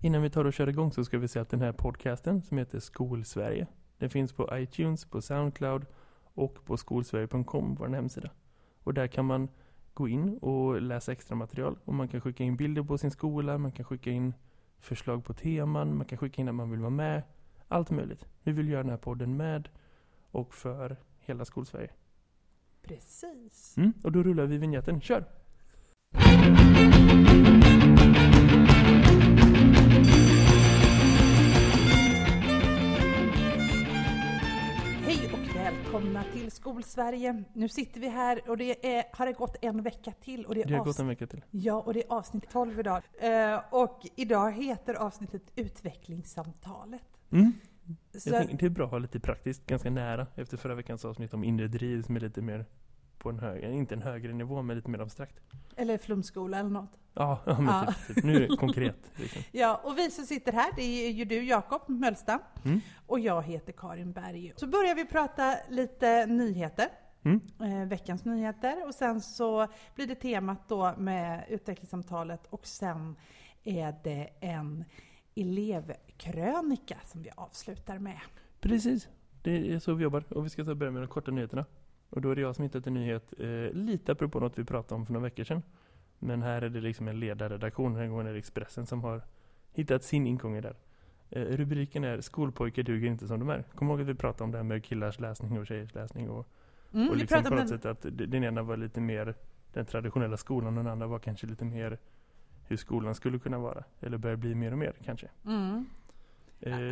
Innan vi tar och kör igång så ska vi säga att den här podcasten som heter Skolsverige, den finns på iTunes, på Soundcloud och på skolsverige.com, vår hemsida. Och där kan man gå in och läsa extra material. Och man kan skicka in bilder på sin skola, man kan skicka in förslag på teman, man kan skicka in att man vill vara med. Allt möjligt. Vi vill göra den här podden med och för hela Skolsverige. Precis. Mm, och då rullar vi vignetten. Kör! Välkomna till Skolsverige. Nu sitter vi här och det är, har det gått en vecka till. Och det, är Det har gått en vecka till. Ja, och det är avsnitt 12 idag. Eh, och idag heter avsnittet Utvecklingssamtalet. Mm. Så, Jag tänker, det är bra att ha lite praktiskt, ganska nära efter förra veckans avsnitt om inre driv som är lite mer på en högre, inte en högre nivå men lite mer abstrakt. eller flumskola eller något. Ja, ja men Ja. Typ, typ. nu är det konkret. Liksom. Ja, och vi som sitter här, det är ju du Jakob Mölstam Mm. och jag heter Karin Berg. Så börjar vi prata lite nyheter. Mm. eh, veckans nyheter och sen så blir det temat då med utvecklingssamtalet och sen är det en elevkrönika som vi avslutar med. Precis, det är så vi jobbar. Och vi ska börja med de korta nyheterna. Och då är det jag som hittat en nyhet, eh, lite apropå något vi pratade om för några veckor sedan. Men här är det liksom en ledarredaktion, den här gången är det Expressen som har hittat sin ingång där. Eh, rubriken är 'Skolpojkar duger inte som de är'. Kommer ihåg att vi pratade om det här med killars läsning och tjejers läsning och Mm, och liksom på något den, sätt att den ena var lite mer den traditionella skolan och den andra var kanske lite mer hur skolan skulle kunna vara. Eller börjar bli mer och mer kanske. mm,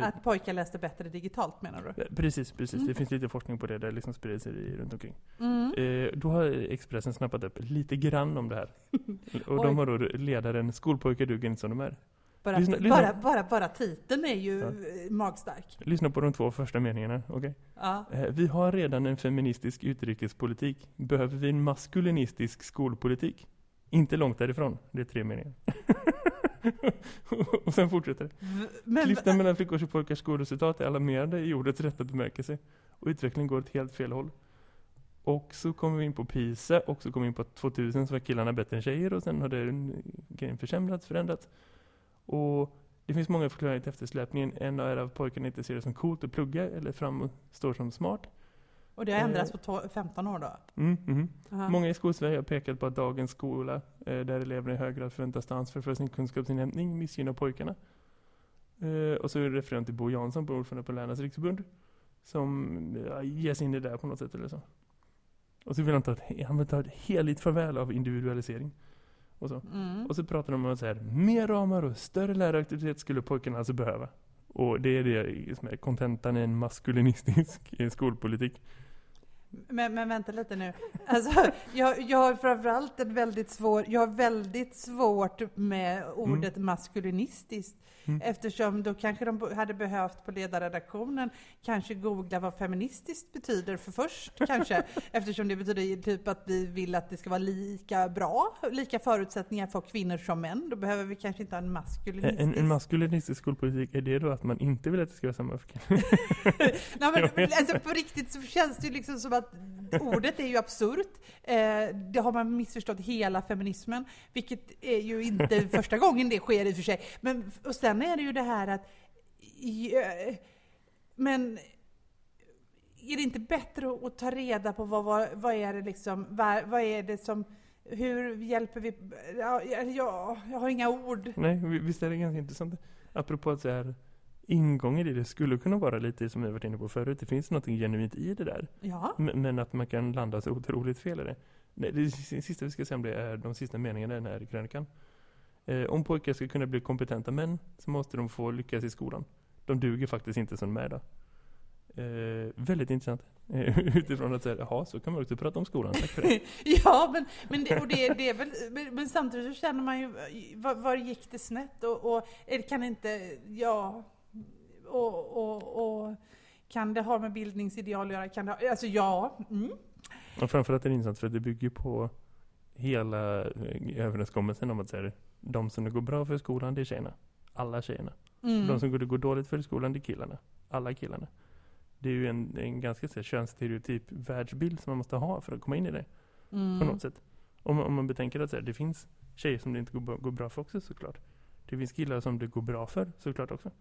att pojkar läste bättre digitalt menar du? eh, precis, precis. Mm. Det finns lite forskning på det där liksom sprider sig runt omkring. Mm. Eh, då har Expressen snappat upp lite grann om det här. Och de har då ledaren 'Skolpojkar duger inte som de är'. Bara, lyssna- lyssna. bara, bara, bara titeln är ju Ja. eh, magstark. Lyssna på de två första meningarna, okej? Ja. Eh, Vi har redan en feministisk utrikespolitik. Behöver vi en maskulinistisk skolpolitik? Inte långt därifrån. Det är tre meningar. och sen fortsätter det. Men, Klyftan mellan flickors och pojkars skolresultat är alarmerande i ordets rätta bemärkelse. Och utvecklingen går åt helt fel håll. Och så kommer vi in på PISA och så kommer vi in på att 2000 så var killarna bättre än tjejer och sen har det en- grejen försämrats, förändrats. Och det finns många förklaringar till eftersläpningen. En är att pojkarna inte ser det som coolt att plugga eller framstår som smart. Och det har ändrats på to- 15 år då? Mm. Aha. Många i skolsverige har pekat på att dagens skola, eh, där eleverna i hög grad förväntas ta ansvar för sin kunskapsinhämtning, missgynnar pojkarna. Eh, och så är det referent till Bo Jansson, på ordförande på Lärarnas riksförbund, som ja, ger sig in i det där på något sätt eller så. Och så vill han ta ett, han vill ta ett heligt farväl av individualisering. Och så. Mm. Och så pratar de om att så här, mer ramar och större läraraktivitet skulle pojkarna alltså behöva. Och det är det som är kontentan i en maskulinistisk eh, skolpolitik. Men, men vänta lite nu. Alltså, jag, jag har framförallt en väldigt svår, jag har väldigt svårt med ordet maskulinistiskt. Mm. Eftersom då kanske de hade behövt på ledarredaktionen kanske googla vad feministiskt betyder för först kanske. Eftersom det betyder typ att vi vill att det ska vara lika bra, lika förutsättningar för kvinnor som män. Då behöver vi kanske inte ha en maskulinistisk. En, en maskulinistisk skolpolitik, är det då att man inte vill att det ska vara samma för kvinnor? Nej, men, alltså, på riktigt så känns det ju liksom som att ordet är ju absurt. Eh, det har man missförstått hela feminismen, vilket är ju inte första gången det sker i och för sig. Men, och sen är det ju det här att... Men är det inte bättre att, att ta reda på vad, vad, vad är det liksom, vad, vad är det som, hur hjälper vi, ja, ja, jag har inga ord. Nej, vi- visst är det ganska intressant. Apropå att så här, ingången i det skulle kunna vara lite som vi varit inne på förut. Det finns något genuint i det där. Ja. Men, att man kan landa så otroligt fel i det. Nej, det sista vi ska säga om det är de sista meningarna i den här krönikan. Eh, om pojkar ska kunna bli kompetenta män så måste de få lyckas i skolan. De duger faktiskt inte som med då. Eh, väldigt intressant. Eh, utifrån att säga, jaha, så kan man också prata om skolan. Tack för det. Ja, men, men, det, och det, det är väl, men, samtidigt så känner man ju, var, var gick det snett? Och, och är det kan inte, ja, och, och, och kan det ha med bildningsideal att göra? Kan det ha, alltså ja, mm. Och framförallt är det intressant för att det bygger på hela eh, överenskommelsen om att säga, de som det går bra för skolan, det är tjejerna. Alla tjejerna. Mm. De som det går dåligt för skolan, det är killarna. Alla killarna. Det är ju en, en ganska så här, könsstereotyp världsbild som man måste ha för att komma in i det. mm. På något sätt. Om, om man betänker att så här, det finns tjejer som det inte går, går bra för också såklart. Det finns killar som det går bra för, såklart också.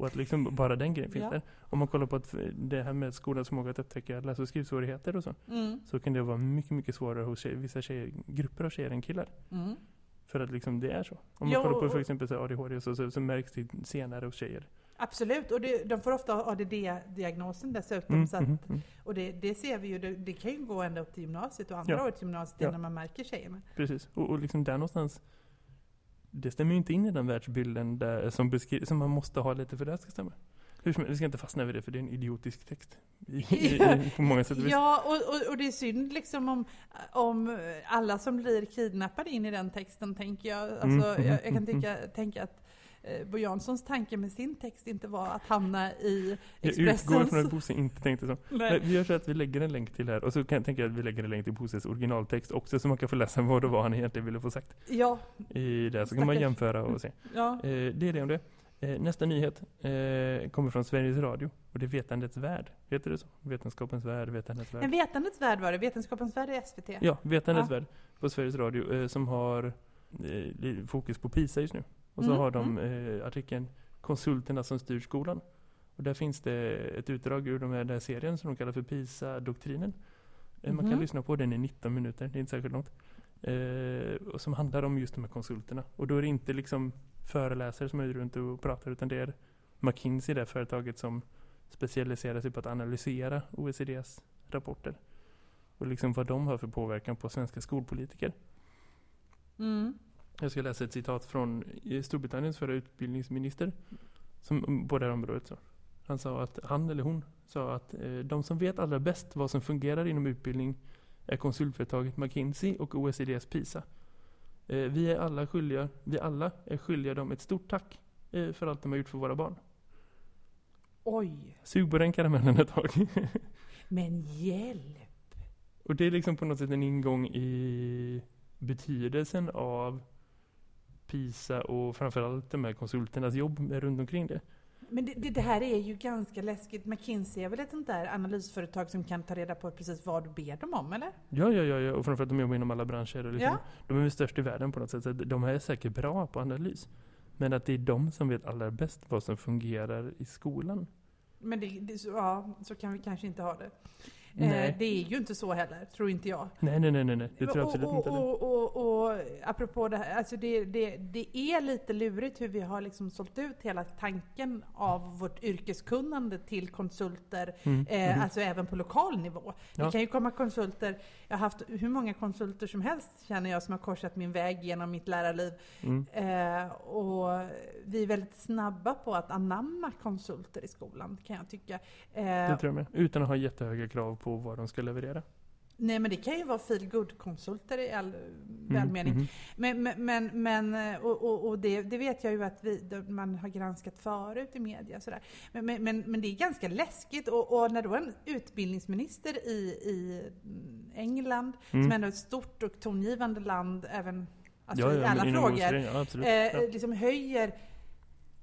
Och att liksom bara den grejen finns Ja. där. Om man kollar på att det här med skolans förmåga att upptäcka läs- och skrivsvårigheter och så. Mm. Så kan det vara mycket, mycket svårare hos tjej, vissa tjejer, grupper av tjejer än killar. Mm. För att liksom det är så. Om man Ja, kollar på för exempel så ADHD så, så, så märks det senare hos tjejer. Absolut, och det, de får ofta ADD-diagnosen dessutom. Mm, så att, mhm, mm. och det, det ser vi ju, det, det kan ju gå ända upp till gymnasiet och andra Ja. året till gymnasiet Ja. innan man märker tjejerna. Precis. Och, och liksom där någonstans det stämmer ju inte in i den världsbilden där, som, som man måste ha lite för det här ska stämma. Hur vi ska inte fastna vid det för det är en idiotisk text. På många sätt. Ja, och, och, och det är synd liksom om, om alla som blir kidnappade in i den texten, tänker jag. Alltså, Mm, jag, jag kan mm, tycka, tänka att Bo Janssons tanke med sin text inte var att hamna i Jag utgår från att Expressens... Bosse inte tänkte så. Nej. Nej, vi gör så att vi lägger en länk till här och så kan jag tänka att vi lägger en länk till Bosses originaltext också så man kan få läsa vad det var han egentligen ville få sagt Ja, i det. Så kan man Stackars. jämföra och se. ja. Eh, det är det om det. Eh, nästa nyhet eh, kommer från Sveriges Radio och det är Vetandets Värld. Heter det så? Vetenskapens Värld, Vetandets Värld. En vetandets värld var det, Vetenskapens värld i SVT. Ja, Vetandets Ja. Värld på Sveriges Radio eh, som har eh, fokus på PISA just nu. Och så Mm, har de eh, artikeln Konsulterna som styr skolan. Och där finns det ett utdrag ur de här, den här serien som de kallar för PISA-doktrinen. Eh, Man kan Mhm. lyssna på den i 19 minuter, det är inte särskilt långt. Eh, och som handlar om just de här konsulterna. Och då är det inte liksom föreläsare som är runt och pratar utan det är McKinsey, det företaget som specialiserar sig på att analysera OECDs rapporter. Och liksom vad de har för påverkan på svenska skolpolitiker. Mm. Jag ska läsa ett citat från eh, Storbritanniens förra utbildningsminister. Som mm, på det här området så. Han sa att, han eller hon sa att eh, de som vet allra bäst vad som fungerar inom utbildning är konsultföretaget McKinsey och OECDs PISA. Eh, vi är alla skyldiga, vi alla är skyldiga dem ett stort tack eh, för allt de har gjort för våra barn. Oj, Sug på den karamellen ett tag. men hjälp! och det är liksom på något sätt en ingång i betydelsen av PISA och framförallt de här konsulternas jobb runt omkring det. Men det, det, det här är ju ganska läskigt. McKinsey är väl ett sånt där analysföretag som kan ta reda på precis vad du ber dem om, eller? Ja, ja, ja, ja. och framförallt de jobbar inom alla branscher. Och liksom, Ja. De är väl störst i världen på något sätt. Så de är säkert bra på analys. Men att det är de som vet allra bäst vad som fungerar i skolan. Men det, det, ja, så kan vi kanske inte ha det. Nej. Eh, det är ju inte så heller, tror inte jag. Nej, nej, nej, nej, nej. det tror jag och, absolut och, inte. heller. och, och, och apropå det här, alltså det, det, det är lite lurigt hur vi har liksom sålt ut hela tanken av vårt yrkeskunnande till konsulter, Mm, eh, mhm. alltså även på lokal nivå. Det Ja. kan ju komma konsulter, jag har haft hur många konsulter som helst känner jag som har korsat min väg genom mitt lärarliv. Mm. Eh, och vi är väldigt snabba på att anamma konsulter i skolan kan jag tycka. Eh, Det tror jag med. Utan att ha jättehöga krav på vad de ska leverera. Nej men det kan ju vara feel good konsulter i all välmening. mhm. Men, men, men, men och, och, och det, det vet jag ju att vi, man har granskat förut i media. Sådär. Men, men, men, det är ganska läskigt. Och, och när då en utbildningsminister i, i England, Mm. som ändå är ett stort och tongivande land, även alltså ja, i ja, alla men inom frågor, Ja, eh, liksom höjer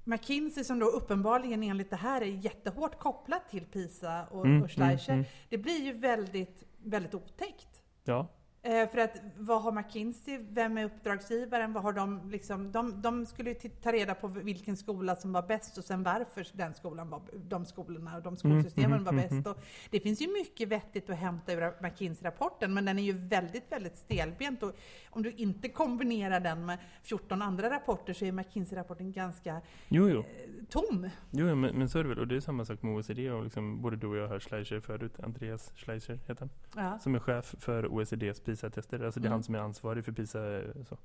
McKinsey som då uppenbarligen enligt det här är jättehårt kopplat till PISA och, Mm, och Schleicher. mm, mm. Det blir ju väldigt, väldigt otäckt. ja. Eh, för att vad har McKinsey, vem är uppdragsgivaren, vad har de liksom, de, de skulle ta reda på vilken skola som var bäst och sen varför den skolan var, de skolorna och de skolsystemen mm, var mm, bäst. mm. Och det finns ju mycket vettigt att hämta ur McKinsey-rapporten men den är ju väldigt, väldigt stelbent och om du inte kombinerar den med 14 andra rapporter så är McKinsey-rapporten ganska Jo, jo. eh, tom. Jo, men, men så är det väl. Och det är samma sak med OECD. Och liksom, både du och jag har Schleicher förut. Andreas Schleicher heter han. Ja. Som är chef för OECDs PISA-tester. Alltså det är Mm. han som är ansvarig för PISA. eh, Så.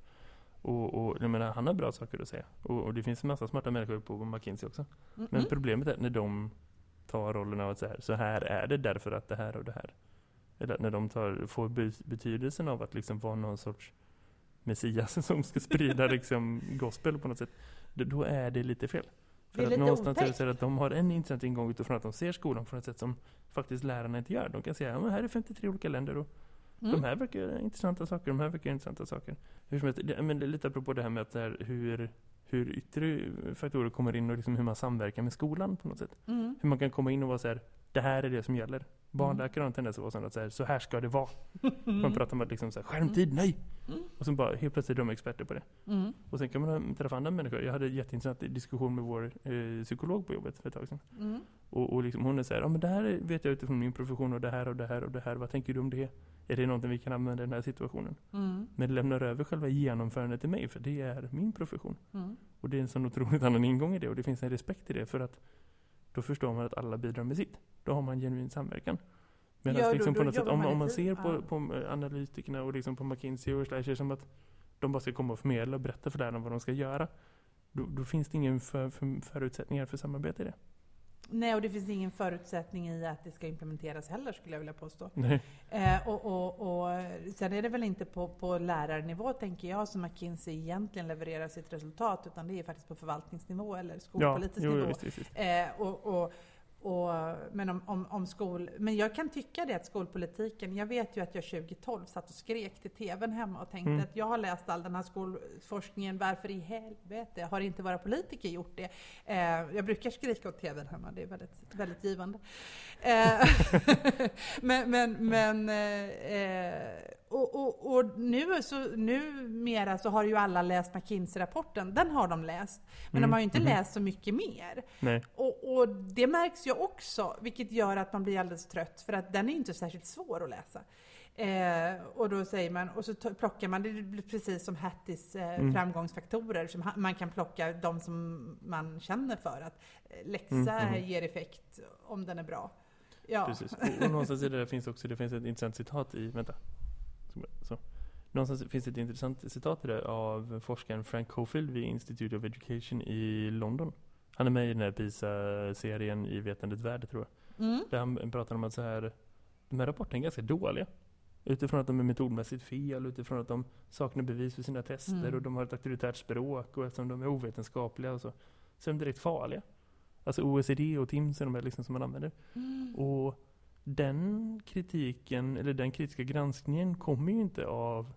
Och, och jag menar, han har bra saker att säga. Och, och det finns en massa smarta människor på McKinsey också. Mm Men -mm. problemet är när de tar rollen av att så här, så här är det därför att det här och det här. Eller när de tar, får be- betydelsen av att liksom vara någon sorts Messias som ska sprida liksom gospel på något sätt. Då, då är det lite fel. För Det är att någonstans är det otäckt. att de har en intressant ingång utifrån att de ser skolan på ett sätt som faktiskt lärarna inte gör. De kan säga, ja men här är 53 olika länder och Mm. de här verkar göra intressanta saker, de här verkar göra intressanta saker. Hur som helst, det, men det lite apropå det här med att här, hur, hur yttre faktorer kommer in och liksom hur man samverkar med skolan på något sätt. Mm. Hur man kan komma in och vara så här, det här är det som gäller. Barnläkare har en tendens att vara sådana att säga, så här ska det vara. Man pratar om att liksom så här, skärmtid, nej! Mm. Och så bara helt plötsligt är de experter på det. Mm. Och sen kan man träffa andra människor. Jag hade en jätteintressant diskussion med vår eh, psykolog på jobbet för ett tag sedan. Mm. Och, och liksom, hon är så här, ja men det här är- vet jag utifrån min profession och det här och det här och det här. Vad tänker du om det? Är det någonting vi kan använda i den här situationen? Mm. Men lämnar över själva genomförandet till mig, för det är min profession. Och det är en sån otroligt annan ingång i det och det finns en respekt i det för att då förstår man att alla bidrar med sitt. Då har man genuin samverkan. Medan Ja, då- liksom på något sätt, jobbar om, man om man lite- ser på, på eh, analytikerna och liksom på McKinsey och Schleicher som att de bara ska komma och förmedla och berätta för lärarna vad de ska göra. Då, då finns det ingen för, för, förutsättningar för samarbete i det. Nej, och det finns ingen förutsättning i att det ska implementeras heller skulle jag vilja påstå. Eh, och, och, och sen är det väl inte på, på lärarnivå, tänker jag, som McKinsey egentligen levererar sitt resultat, utan det är faktiskt på förvaltningsnivå eller Ja, skolpolitisk jo, nivå. visst, visst, visst. Eh, och, och, och, men, om, om, om skol, men jag kan tycka det att skolpolitiken, jag vet ju att jag 2012 satt och skrek till TVn hemma och tänkte Mm. att jag har läst all den här skolforskningen, varför i helvete har inte våra politiker gjort det? Eh, jag brukar skrika åt TVn hemma, det är väldigt, väldigt givande. Eh, men men, men eh, och, och, och nu så, numera så har ju alla läst McKinsey-rapporten, den har de läst. Men de Mm, har ju inte mhm. läst så mycket mer. Nej. Och, och det märks ju också, vilket gör att man blir alldeles trött, för att den är inte särskilt svår att läsa. Eh, och då säger man, och så plockar man, det blir precis som Hatties eh, Mm. framgångsfaktorer, som man kan plocka de som man känner för att eh, läxa Mm, mhm. ger effekt om den är bra. Ja. Precis. Och, och någonstans i det där finns också det finns ett intressant citat i, vänta. Så-. Någonstans finns ett intressant citat i det av forskaren Frank Cofield vid Institute of Education i London. Han är med i den här PISA-serien i Vetandets värld tror jag. Mm. Där han pratar om att så här, de här rapporterna är ganska dåliga. Utifrån att de är metodmässigt fel, utifrån att de saknar bevis för sina tester Mm. och de har ett auktoritärt språk och eftersom de är ovetenskapliga och så. Så är de direkt farliga. Alltså OECD och TIMS är de här liksom som man använder. Mm. Och den kritiken, eller den kritiska granskningen kommer ju inte av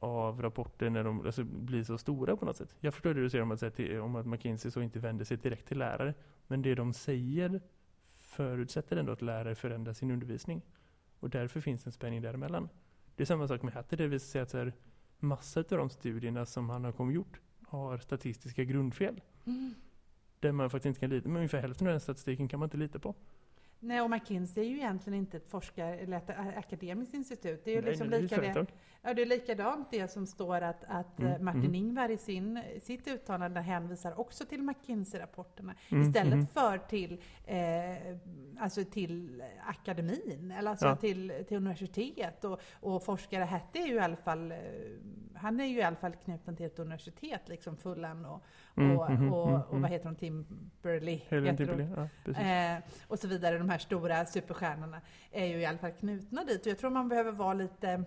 av rapporter när de alltså, blir så stora på något sätt. Jag förstår det du säger om att, till, om att McKinsey så inte vänder sig direkt till lärare. Men det de säger förutsätter ändå att lärare förändrar sin undervisning. Och därför finns en spänning däremellan. Det är samma sak med Hatter, det vill säga att så här, massa av de studierna som han har kommit gjort har statistiska grundfel. Mm. Där man faktiskt inte kan lita, men ungefär hälften av den statistiken kan man inte lita på. Nej, och McKinsey är ju egentligen inte ett forskar eller ett akademiskt institut. Det är ju Nej, liksom nej, det är lika det. Ja, det är likadant det som står att, att Mm, eh, Martin mm. Ingvar i sin, sitt uttalande hänvisar också till McKinsey-rapporterna Mm, istället mhm. för till, eh, alltså till akademin, eller alltså Ja. till, till universitet. Och, och forskare Hätte är ju i alla fall, eh, han är ju i alla fall knuten till ett universitet, liksom Fullan och, Mm, och, mhm, och, mm, och mm. vad heter hon, Timberley? Helen. Timberley, ja precis. Eh, och så vidare, de här stora superstjärnorna är ju i alla fall knutna dit. Och jag tror man behöver vara lite,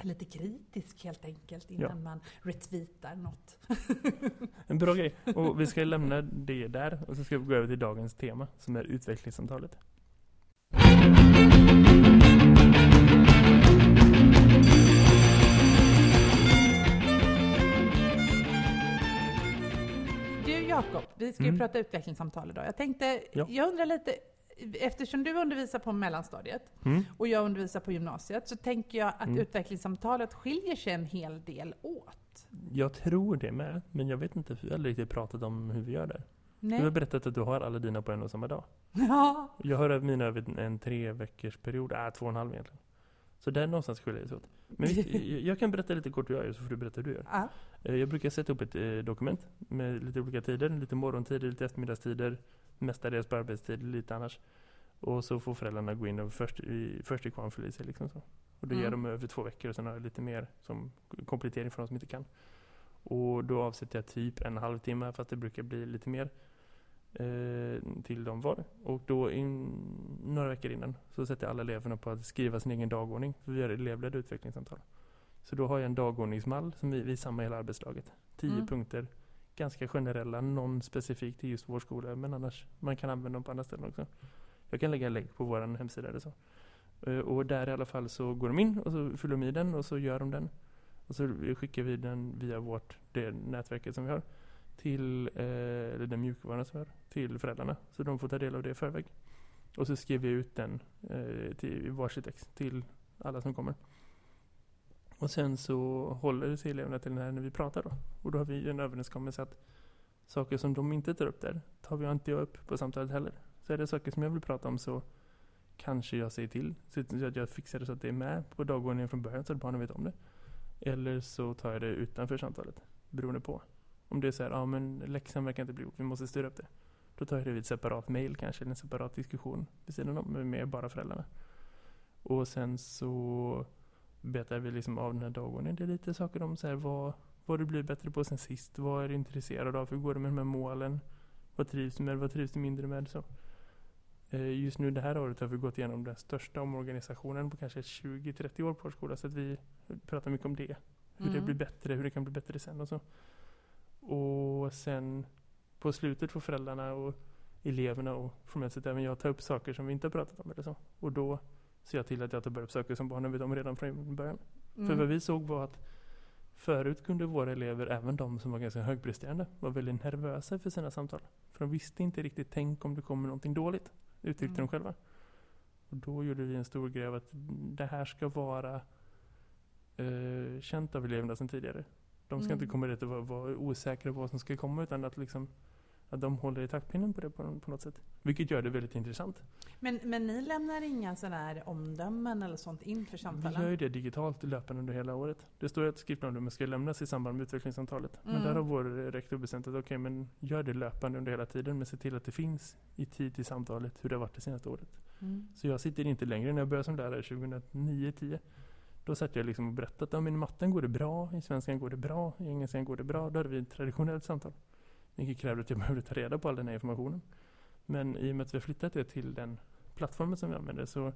lite kritisk helt enkelt innan Ja. man retweetar något. En bra grej. Och vi ska lämna det där och så ska vi gå över till dagens tema som är utvecklingssamtalet. Vi ska ju Mm. prata utvecklingssamtal idag. Jag tänkte, Ja. jag undrar lite, eftersom du undervisar på mellanstadiet Mm. och jag undervisar på gymnasiet så tänker jag att Mm. utvecklingssamtalet skiljer sig en hel del åt. Jag tror det med, men jag vet inte, vi har riktigt pratat om hur vi gör där. Du har Nej. berättat att du har alla dina på en och samma dag. Ja. Jag har mina över en tre veckors period, äh, två och en halv egentligen. Så där någonstans skiljer det sig åt. Men visst, jag- jag kan berätta lite kort hur jag gör, så får du berätta hur du gör. ja. Eh, Jag brukar sätta upp ett eh, dokument med lite olika tider. Lite morgontider, lite eftermiddagstider. Mestadels på arbetstid, lite annars. Och så får föräldrarna gå in och först, i, först i kvarn fylla i sig. Liksom så. Och det Mm. gör de över två veckor och sen har jag lite mer som komplettering för de som inte kan. Och då avsätter jag typ en halvtimme, fast det brukar bli lite mer. Eh, till dem var. Och då in, några veckor innan så sätter jag alla eleverna på att skriva sin egen dagordning. För vi gör elevledda utvecklingssamtal. Så då har jag en dagordningsmall som vi, vi samlar hela arbetslaget. Tio Mm. punkter. Ganska generella, någon specifikt till just vår skola. Men annars, man kan använda dem på andra ställen också. Jag kan lägga en länk på vår hemsida eller så. Eh, Och där i alla fall så går de in och så fyller de i den och så gör de den. Och så skickar vi den via vårt, det nätverket som vi har. Till, eh, den mjukvaran som vi har. Till föräldrarna. Så de får ta del av det i förväg. Och så skrev vi ut den eh, till varsitt ex till alla som kommer. Och sen så håller sig eleverna till den här när vi pratar då. Och då har vi en överenskommelse att saker som de inte tar upp där tar vi inte upp på samtalet heller. Så är det saker som jag vill prata om så kanske jag säger till. Så att jag fixar det så att det är med på dagordningen från början så att barnen vet om det. Eller så tar jag det utanför samtalet. Beroende på. Om det är så här, ja men läxan verkar inte bli gjord, vi måste styra upp det. Då tar jag det vid ett separat mail kanske, eller en separat diskussion vid sidan om med bara föräldrarna. Och sen så betar vi liksom av den här dagordningen. Det är lite saker om så här, vad, vad du blir bättre på sen sist. Vad är du intresserad av? Hur går det med de här målen? Vad trivs du med? Vad trivs du mindre med? Så. Eh, Just nu det här året har vi gått igenom den största omorganisationen på kanske 20-30 år på vår skola. Så att vi pratar mycket om det. Hur det Mm. blir bättre, hur det kan bli bättre sen och så. Och sen på slutet får föräldrarna och eleverna och formellt sett även jag ta upp saker som vi inte har pratat om eller så. Och då ser jag till att jag tar upp saker som barnen vet om redan från början. För Mm. vad vi såg var att förut kunde våra elever, även de som var ganska högpresterande, vara väldigt nervösa för sina samtal. För de visste inte riktigt, tänk om det kommer någonting dåligt, uttryckte Mm. de själva. Och då gjorde vi en stor grej av att det här ska vara eh, känt av eleverna sedan tidigare. De ska Mm. inte komma dit och vara, vara osäkra på vad som ska komma utan att, liksom, att de håller i taktpinnen på det på, på något sätt. Vilket gör det väldigt intressant. Men, men ni lämnar inga sådana här omdömen eller sånt inför Vi samtalen? gör ju det digitalt löpande under hela året. Det står att skriftomdömen ska lämnas i samband med utvecklingssamtalet. Men Mm. där har vår rektor bestämt att okej, men gör det löpande under hela tiden men se till att det finns i tid till samtalet hur det har varit det senaste året. Mm. Så jag sitter inte längre, när jag började som lärare 2009-10 då satt jag liksom och berättade att ja, men i matten går det bra, i svenskan går det bra, i engelskan går det bra. Då hade vi ett traditionellt samtal. Vilket krävde att jag behövde ta reda på all den här informationen. Men i och med att vi har flyttat det till den plattformen som vi använder så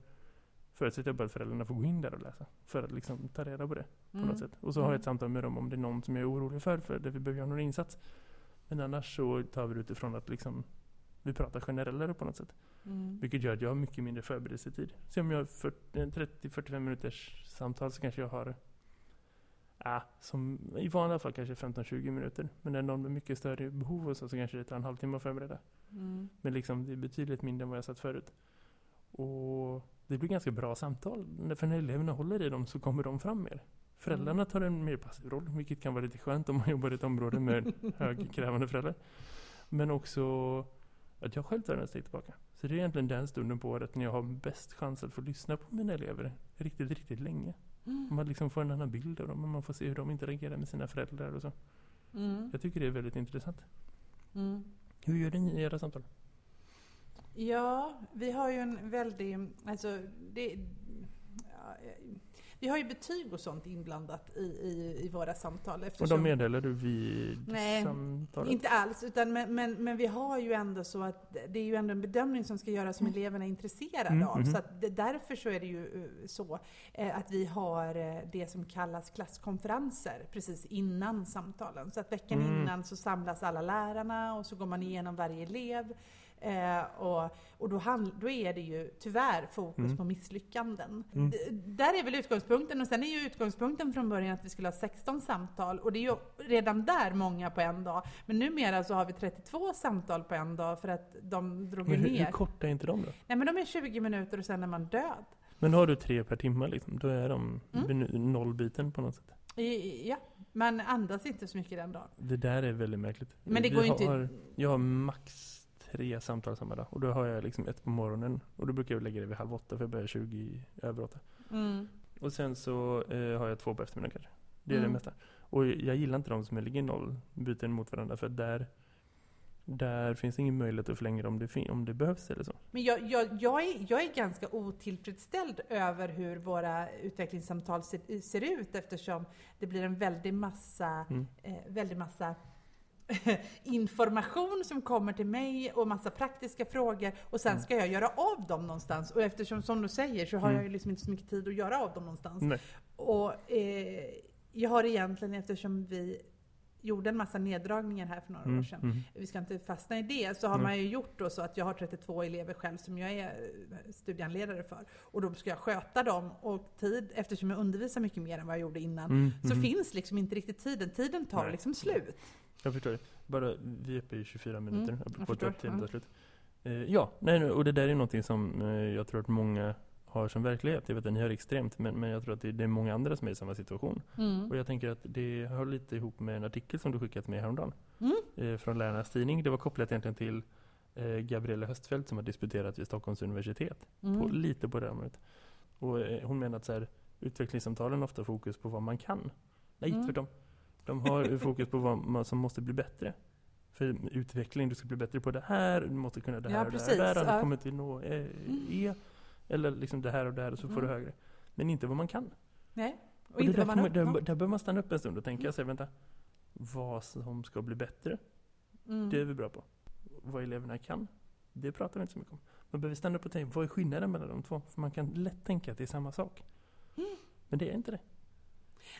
förutsätter jag bara att föräldrarna får gå in där och läsa. För att liksom ta reda på det på Mm. något sätt. Och så har jag ett samtal med dem om det är någon som jag är orolig för, för där vi behöver göra någon insats. Men annars så tar vi det utifrån att liksom, vi pratar generellare på något sätt. Mm. Vilket gör att jag har mycket mindre förberedelsetid. Så om jag har 40 en 30-45 minuters samtal så kanske jag har Ja, som i vanliga fall kanske 15-20 minuter. Men är det någon med mycket större behov och så, så kanske det tar en halvtimme att förbereda. Mm. Men liksom, det är betydligt mindre än vad jag satt förut. Och det blir ganska bra samtal. För när eleverna håller i dem så kommer de fram mer. Föräldrarna Mm. tar en mer passiv roll, vilket kan vara lite skönt om man jobbar i ett område med högkrävande föräldrar. Men också att jag själv tar en steg tillbaka. Så det är egentligen den stunden på året när jag har bäst chans att få lyssna på mina elever riktigt, riktigt länge. Mm. Man liksom får en annan bild av dem och man får se hur de interagerar med sina föräldrar och så. Mm. Jag tycker det är väldigt intressant. Mm. Hur gör ni i era samtal? Ja, vi har ju en väldig... Alltså, det, ja, vi har ju betyg och sånt inblandat i, i, i våra samtal. Och Eftersom, de meddelar du vid Nej, samtalet? Inte alls, utan, men, men, men vi har ju ändå så att det är ju ändå en bedömning som ska göras som eleverna är intresserade Mm, av. mhm. Så det, därför så är det ju eh, så eh, att vi har eh, det som kallas klasskonferenser precis innan samtalen. Så att veckan Mm. innan så samlas alla lärarna och så går man igenom varje elev. Eh, och och då, handl- då är det ju tyvärr fokus Mm. på misslyckanden. Mm. Där är väl utgångspunkten och sen är ju utgångspunkten från början att vi skulle ha 16 samtal och det är ju redan där många på en dag. Men numera så har vi 32 samtal på en dag för att de drog Men hur, ner. hur korta är inte de då? Nej men de är 20 minuter och sen är man död. Men har du tre per timme liksom, då är de Mm. nollbiten på något sätt. Ja, man andas inte så mycket den dagen. Det där är väldigt märkligt. Men det Vi går ju inte- har, Jag har max tre samtal samma dag. Och då har jag liksom ett på morgonen. Och då brukar jag lägga det vid halv åtta för jag börjar 20 över åtta. Mm. Och sen så eh, har jag två på eftermiddagen kanske. Det är Mm. det mesta. Och jag gillar inte de som ligger noll byten mot varandra. För där, där finns ingen möjlighet att förlänga det om det, fin- om det behövs eller så. Men jag, jag, jag, är, jag är ganska otillfredsställd över hur våra utvecklingssamtal ser, ser ut eftersom det blir en väldig massa, Mm. eh, väldig massa information som kommer till mig och massa praktiska frågor och sen Mm. ska jag göra av dem någonstans. Och eftersom som du säger så har Mm. jag ju liksom inte så mycket tid att göra av dem någonstans. Nej. Och eh, jag har egentligen, eftersom vi gjorde en massa neddragningar här för några år Mm. sedan, Mm. vi ska inte fastna i det, så har Nej. man ju gjort då så att jag har 32 elever själv som jag är eh, studiehandledare för. Och då ska jag sköta dem och tid, eftersom jag undervisar mycket mer än vad jag gjorde innan, Mm. så Mm. finns liksom inte riktigt tiden. Tiden tar Nej. liksom slut. Jag förstår. Bara, vi är uppe i 24 minuter. Mm, apropå att tiden tar ja. slut. Eh, ja, nej, och det där är någonting som eh, jag tror att många har som verklighet. Jag vet att ni har extremt, men, men jag tror att det, det är många andra som är i samma situation. Mm. Och jag tänker att det hör lite ihop med en artikel som du skickat med häromdagen. Mm. Eh, från Lärarnas Tidning. Det var kopplat egentligen till eh, Gabriella Höstfeldt som har disputerat vid Stockholms universitet. På, Mm. lite på det här ämnet. Och eh, hon menar att så här, utvecklingssamtalen ofta fokus på vad man kan. Nej, Mm. tvärtom. De har fokus på vad man som måste bli bättre. För utveckling, du ska bli bättre på det här, du måste kunna det här Ja, och det här. Ja. kommer inte nå eh, E. Eller liksom det här och det här och så får du Mm. högre. Men inte vad man kan. Nej. Och, Och inte där, vad man kommer, där, där bör man stanna upp en stund och tänka Mm. sig, vänta. Vad som ska bli bättre, Mm. det är vi bra på. Vad eleverna kan, det pratar vi inte så mycket om. Man behöver stanna upp och tänka, vad är skillnaden mellan de två? För man kan lätt tänka att det är samma sak. Mm. Men det är inte det.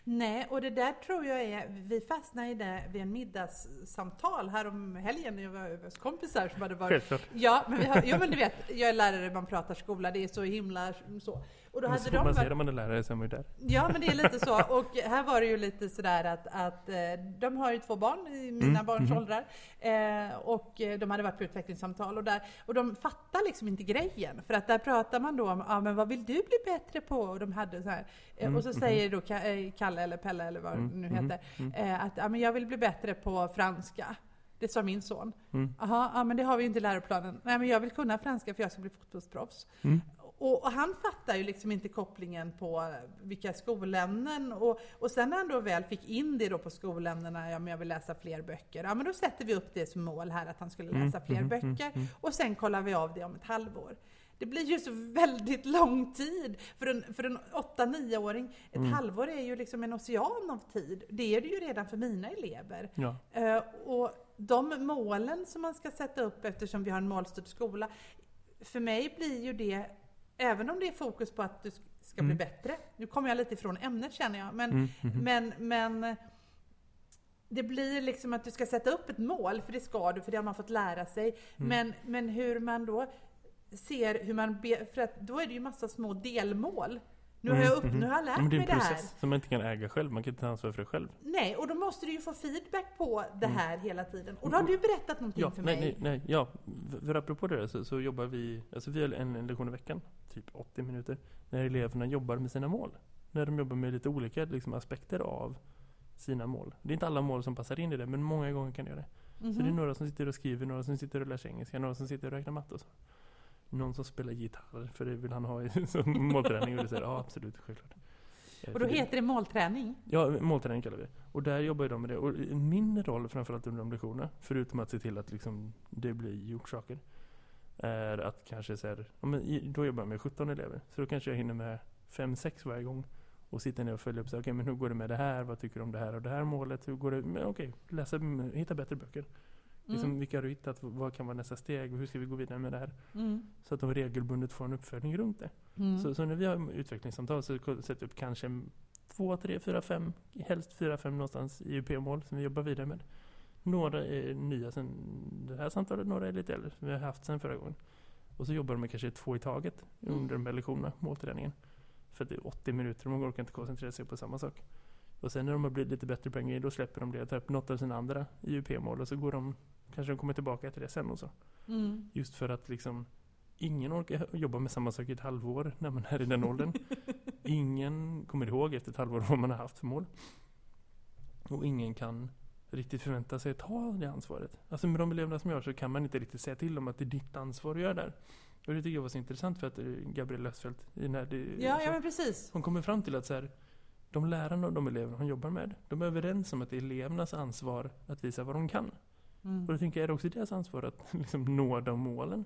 Nej, och det där tror jag är, vi fastnade i det vid en middagssamtal här om helgen när jag var hos kompisar som hade varit Självklart. Ja, men, vi har, jo, men du vet, jag är lärare, man pratar skola, det är så himla så. Och då Men hade så de man varit- säger om man är lärare så är där. Ja, men det är lite så. Och här var det ju lite sådär att, att eh, de har ju två barn i mina Mm, barns mhm. åldrar. Eh, och eh, de hade varit på utvecklingssamtal och, där, och de fattar liksom inte grejen. För att där pratar man då om, ja men vad vill du bli bättre på? Och de hade så här. Eh, Mm, och så mhm. säger då Ka- Kalle eller Pelle eller vad Mm, det nu mhm, heter. mm. Eh, att ja, men jag vill bli bättre på franska. Det sa min son. Mm. Jaha, ja, men det har vi ju inte i läroplanen. Nej, men jag vill kunna franska för jag ska bli fotbollsproffs. Mm. Och, och han fattar ju liksom inte kopplingen på vilka skolämnen. Och, och sen när han då väl fick in det då på skolämnena, ja men jag vill läsa fler böcker. Ja men då sätter vi upp det som mål här att han skulle Mm, läsa fler mhm, böcker. mm, Och sen kollar vi av det om ett halvår. Det blir ju så väldigt lång tid för en, för en 8-9-åring. Ett Mm. halvår är ju liksom en ocean av tid. Det är det ju redan för mina elever. Ja. Eh, och de målen som man ska sätta upp eftersom vi har en målstyrd skola, för mig blir ju det, även om det är fokus på att du ska bli Mm. bättre, nu kommer jag lite ifrån ämnet känner jag, men, Mm, mhm. men, men det blir liksom att du ska sätta upp ett mål, för det ska du, för det har man fått lära sig. Mm. Men, men hur man då ser hur man, be, för att då är det ju massa små delmål. Nu har jag, upp, Mhm. nu har jag lärt Ja, men det är mig en det här. process som man inte kan äga själv. Man kan inte ta ansvar för det själv. Nej, och då måste du ju få feedback på det Mm. här hela tiden. Och då har du berättat någonting Ja, för nej, mig. nej, nej, ja. För apropå det så, så jobbar vi, alltså vi har en, en lektion i veckan, typ 80 minuter, när eleverna jobbar med sina mål. När de jobbar med lite olika liksom, aspekter av sina mål. Det är inte alla mål som passar in i det, men många gånger kan det göra det. Så det är Mhm. några som sitter och skriver, några som sitter och lär sig engelska, några som sitter och räknar matte och så. Någon som spelar gitarr, för det vill han ha som målträning. Och det säger ja absolut, självklart. Eh, Och då heter det målträning? Ja, målträning kallar vi det. Och där jobbar de med det. Och min roll framförallt under de lektionerna, förutom att se till att liksom det blir gjort saker, är att kanske så här, ja, men i- då jobbar jag med 17 elever. Så då kanske jag hinner med 5-6 varje gång. Och sitta ner och följa upp, så, okej men hur går det med det här? Vad tycker du om det här och det här målet? Hur går det? Men okej, läsa, hitta bättre böcker. Liksom, Mm. vilka har du hittat? Vad kan vara nästa steg? Hur ska vi gå vidare med det här? Mm. Så att de regelbundet får en uppföljning runt det. Mm. Så, så när vi har utvecklingssamtal så sätter vi upp kanske två, tre, fyra, fem, helst fyra, fem någonstans i UP-mål som vi jobbar vidare med. Några är nya sen det här samtalet, några är lite äldre som vi har haft sen förra gången. Och så jobbar de med kanske två i taget Mm. under de här lektionerna, målträningen. För att det är 80 minuter och man orkar inte koncentrera sig på samma sak. Och sen när de har blivit lite bättre på en grej, då släpper de det och tar upp något av sina andra i UP-mål och så går de, kanske de kommer tillbaka till det sen och så. Mm. Just för att liksom ingen orkar jobba med samma sak i ett halvår när man är i den åldern. Ingen kommer ihåg efter ett halvår vad man har haft för mål. Och ingen kan riktigt förvänta sig att ta det ansvaret. Alltså med de eleverna som jag så kan man inte riktigt säga till dem att det är ditt ansvar att göra det här. Och det tycker jag var så intressant för att eh, Gabriel Östfeldt i den här, det, Ja, så- ja men precis. hon kommer fram till att så här, de lärarna och de eleverna hon jobbar med, de är överens om att det är elevernas ansvar att visa vad de kan. Mm. Och då tänker jag, är det också deras ansvar att liksom nå de målen?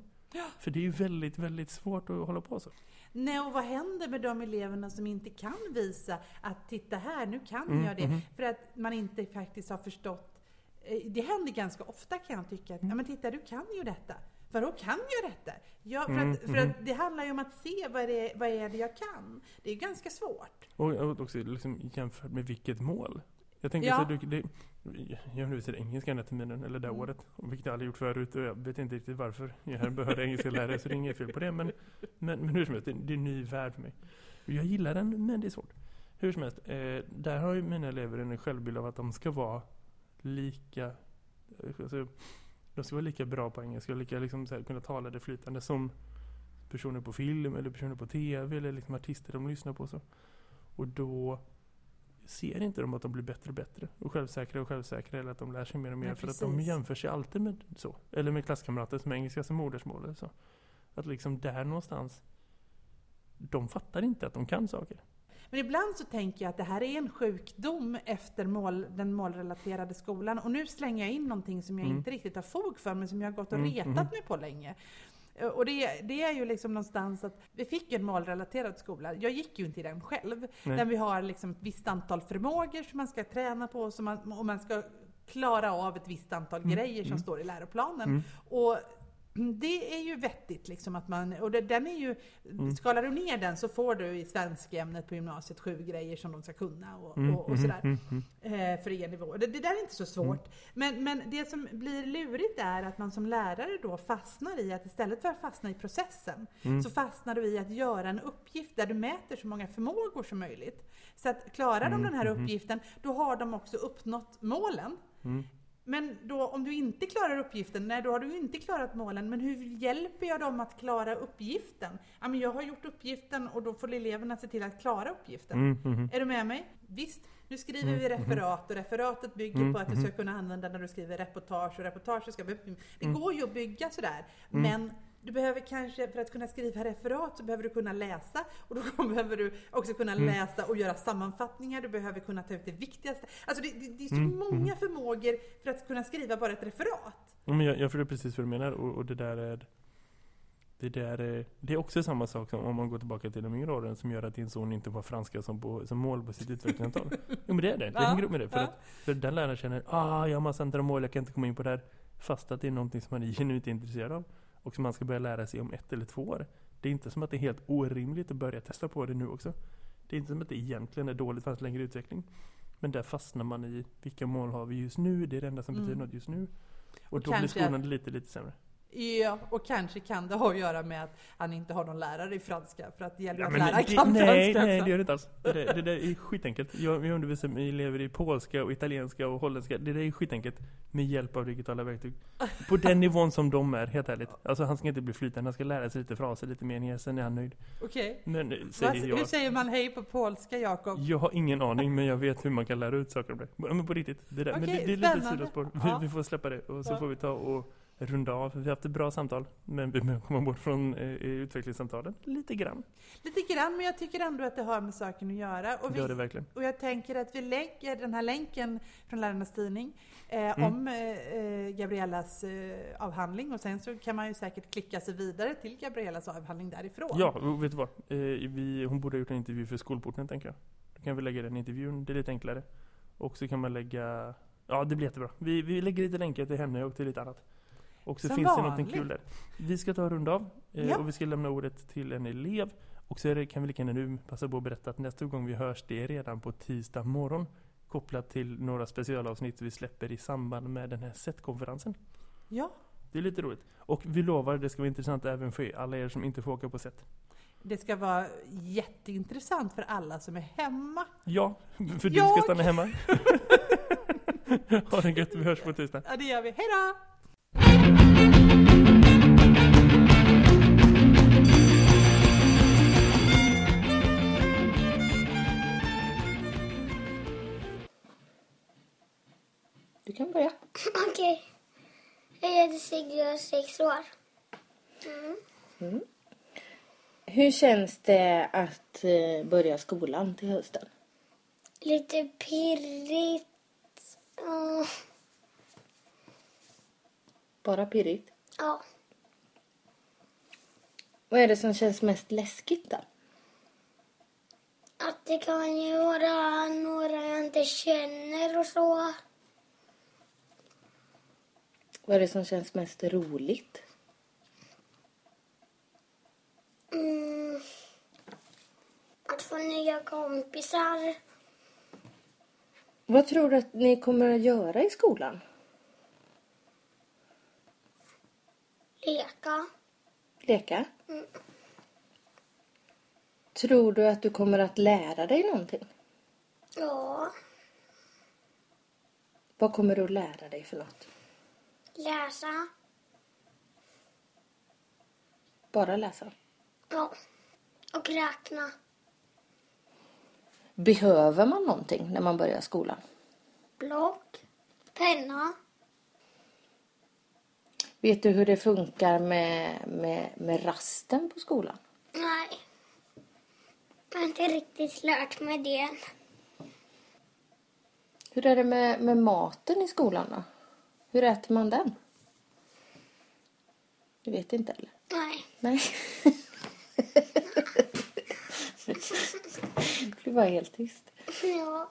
För det är ju väldigt, väldigt svårt att hålla på så. Nej, och vad händer med de eleverna som inte kan visa att titta här, nu kan Mm, jag det. mhm. För att man inte faktiskt har förstått. Eh, Det händer ganska ofta kan jag tycka. Att, Mm. ja men titta, du kan ju detta. Vadå kan jag detta? Ja, för, Mm, att, för mhm. att det handlar ju om att se vad det, är, vad är det jag kan. Det är ganska svårt. Och, och också liksom jämfört med vilket mål. Jag tänker Ja. så här, du, det, jag undervisar engelska den här terminen, eller det Mm. året. Vilket jag aldrig gjort förut och jag vet inte riktigt varför. Jag är behörig engelska lärare så det är inget fel på det. Men, men, men hur som helst, det, det är en ny värld för mig. Jag gillar den, men det är svårt. Hur som helst, eh, där har ju mina elever en självbild av att de ska vara lika, alltså, De ska vara lika bra på engelska och lika liksom, så här, kunna tala det flytande som personer på film eller personer på tv eller liksom artister de lyssnar på. Så. Och då ser inte de att de blir bättre och bättre och självsäkra och självsäkra eller att de lär sig mer och mer Nej, för att de jämför sig alltid med så. Eller med klasskamrater som har engelska som modersmål eller så. Att liksom där någonstans de fattar inte att de kan saker. Men ibland så tänker jag att det här är en sjukdom efter mål, den målrelaterade skolan. Och nu slänger jag in någonting som jag Mm. inte riktigt har fog för, men som jag har gått och Mm, retat mhm. mig på länge. Eh, Och det, det är ju liksom någonstans att vi fick en målrelaterad skola. Jag gick ju inte i den själv. Nej. Där vi har liksom ett visst antal förmågor som man ska träna på som man, och man ska klara av ett visst antal Mm, grejer som mm. står i läroplanen. Mm. Och det är ju vettigt liksom att man, och det, den är ju, Mm. skalar du ner den så får du i svenskämnet på gymnasiet sju grejer som de ska kunna och, Mm, och, och mhm, sådär. mm, mm. Eh, för E-nivå. Det, det där är inte så svårt. Men, men det som blir lurigt är att man som lärare då fastnar i att istället för att fastna i processen Mm. så fastnar du i att göra en uppgift där du mäter så många förmågor som möjligt. Så att klarar de Mm, den här uppgiften, då har de också uppnått målen. Mm. Men då, om du inte klarar uppgiften, nej då har du inte klarat målen. Men hur hjälper jag dem att klara uppgiften? Ja, men jag har gjort uppgiften och då får eleverna se till att klara uppgiften. Mm, mhm. Är du med mig? Visst, nu skriver Mm, vi referat och referatet bygger Mm, på att du ska kunna använda när du skriver reportage och reportage ska Det Mm. går ju att bygga sådär. Mm. Men du behöver kanske, för att kunna skriva referat så behöver du kunna läsa och då behöver du också kunna Mm. läsa och göra sammanfattningar. Du behöver kunna ta ut det viktigaste. Alltså det, det, det är så Mm, många förmågor för att kunna skriva bara ett referat. Men jag, jag förstår precis vad du menar och, och det där är det, där är det är också samma sak som om man går tillbaka till de yngre åren som gör att din son inte var franska som, på, som mål på sitt utvecklingssamtal. jo men det är det, det hänger ihop med det. För, att, för den läraren känner ah jag har massa andra mål, jag kan inte komma in på det här. Fast att det är någonting som man är genuint intresserad av. Och som man ska börja lära sig om ett eller två år. Det är inte som att det är helt orimligt att börja testa på det nu också. Det är inte som att det egentligen är dåligt för hans längre utveckling. Men där fastnar man i vilka mål har vi just nu, det är det enda som betyder Mm. något just nu. Och, Och då blir skolan lite, lite sämre. Ja, och kanske kan det ha att göra med att han inte har någon lärare i franska. För att det gäller Ja, att men lärare det, kan nej, franska nej, det gör det inte alls. Det där, det där är skitenkelt. Jag, jag undervisar med elever i polska och italienska och holländska. Det där är skitenkelt. Med hjälp av digitala verktyg. På den nivån som de är, helt ärligt. Alltså han ska inte bli flytande, han ska lära sig lite fraser, lite meningar, sen är han nöjd. Okej. Men eh, säger Hur säger man hej på polska, Jakob? Jag har ingen aning, men jag vet hur man kan lära ut saker om det. Men på riktigt. Det där, men Okej, det, det är lite sidospår. Vi, Ja. vi får släppa det och så Ja. får vi ta och runda av. Vi har haft ett bra samtal, men vi behöver komma bort från eh, utvecklingssamtalen lite grann. Lite grann, men jag tycker ändå att det har med saken att göra. Och, Det gör det vi, verkligen. och jag tänker att vi lägger den här länken från Lärarnas Tidning eh, Mm. om eh, eh, Gabriellas eh, avhandling och sen så kan man ju säkert klicka sig vidare till Gabriellas avhandling därifrån. Ja, och vet du vad? Eh, vi, hon borde ha gjort en intervju för skolporten, tänker jag. Då kan vi lägga den intervjun, det är lite enklare. Och så kan man lägga... Ja, det blir jättebra. Vi, vi lägger lite länkar till henne och till lite annat. Och så Som finns det vanligt. kul där. Vi ska ta en runda av eh, Ja. och vi ska lämna ordet till en elev. Och så det, kan vi lika gärna nu passa på att berätta att nästa gång vi hörs det är redan på tisdag morgon. Kopplat till några specialavsnitt vi släpper i samband med den här SET-konferensen. ja, Det är lite roligt. Och vi lovar, det ska vara intressant även för er, alla er som inte får åka på SET. det ska vara jätteintressant för alla som är hemma. Ja, för du Jag? ska stanna hemma. ha det gött, vi hörs på tisdag. Ja, det gör vi. Hej då! Du kan börja. Okej. Jag heter Sigrid och är sex år. Hur känns det att eh, börja skolan till hösten? Lite pirrigt. Mm, Bara pirrigt. ja, Vad är det som känns mest läskigt då? att det kan ju vara några jag inte känner och så. Vad är det som känns mest roligt? Mm, att få nya kompisar. Vad tror du att ni kommer att göra i skolan? Leka. Leka? Mm. Tror du att du kommer att lära dig någonting? Ja, Vad kommer du att lära dig för något? Läsa. Bara läsa. Ja. Och räkna. Behöver man någonting när man börjar skolan? Block. Penna. Vet du hur det funkar med, med, med rasten på skolan? Nej. Jag har inte riktigt lärt mig det än. Hur är det med, med maten i skolan då? Hur äter man den? Du vet inte eller? Nej. Nej. det blir bara helt tyst. Ja.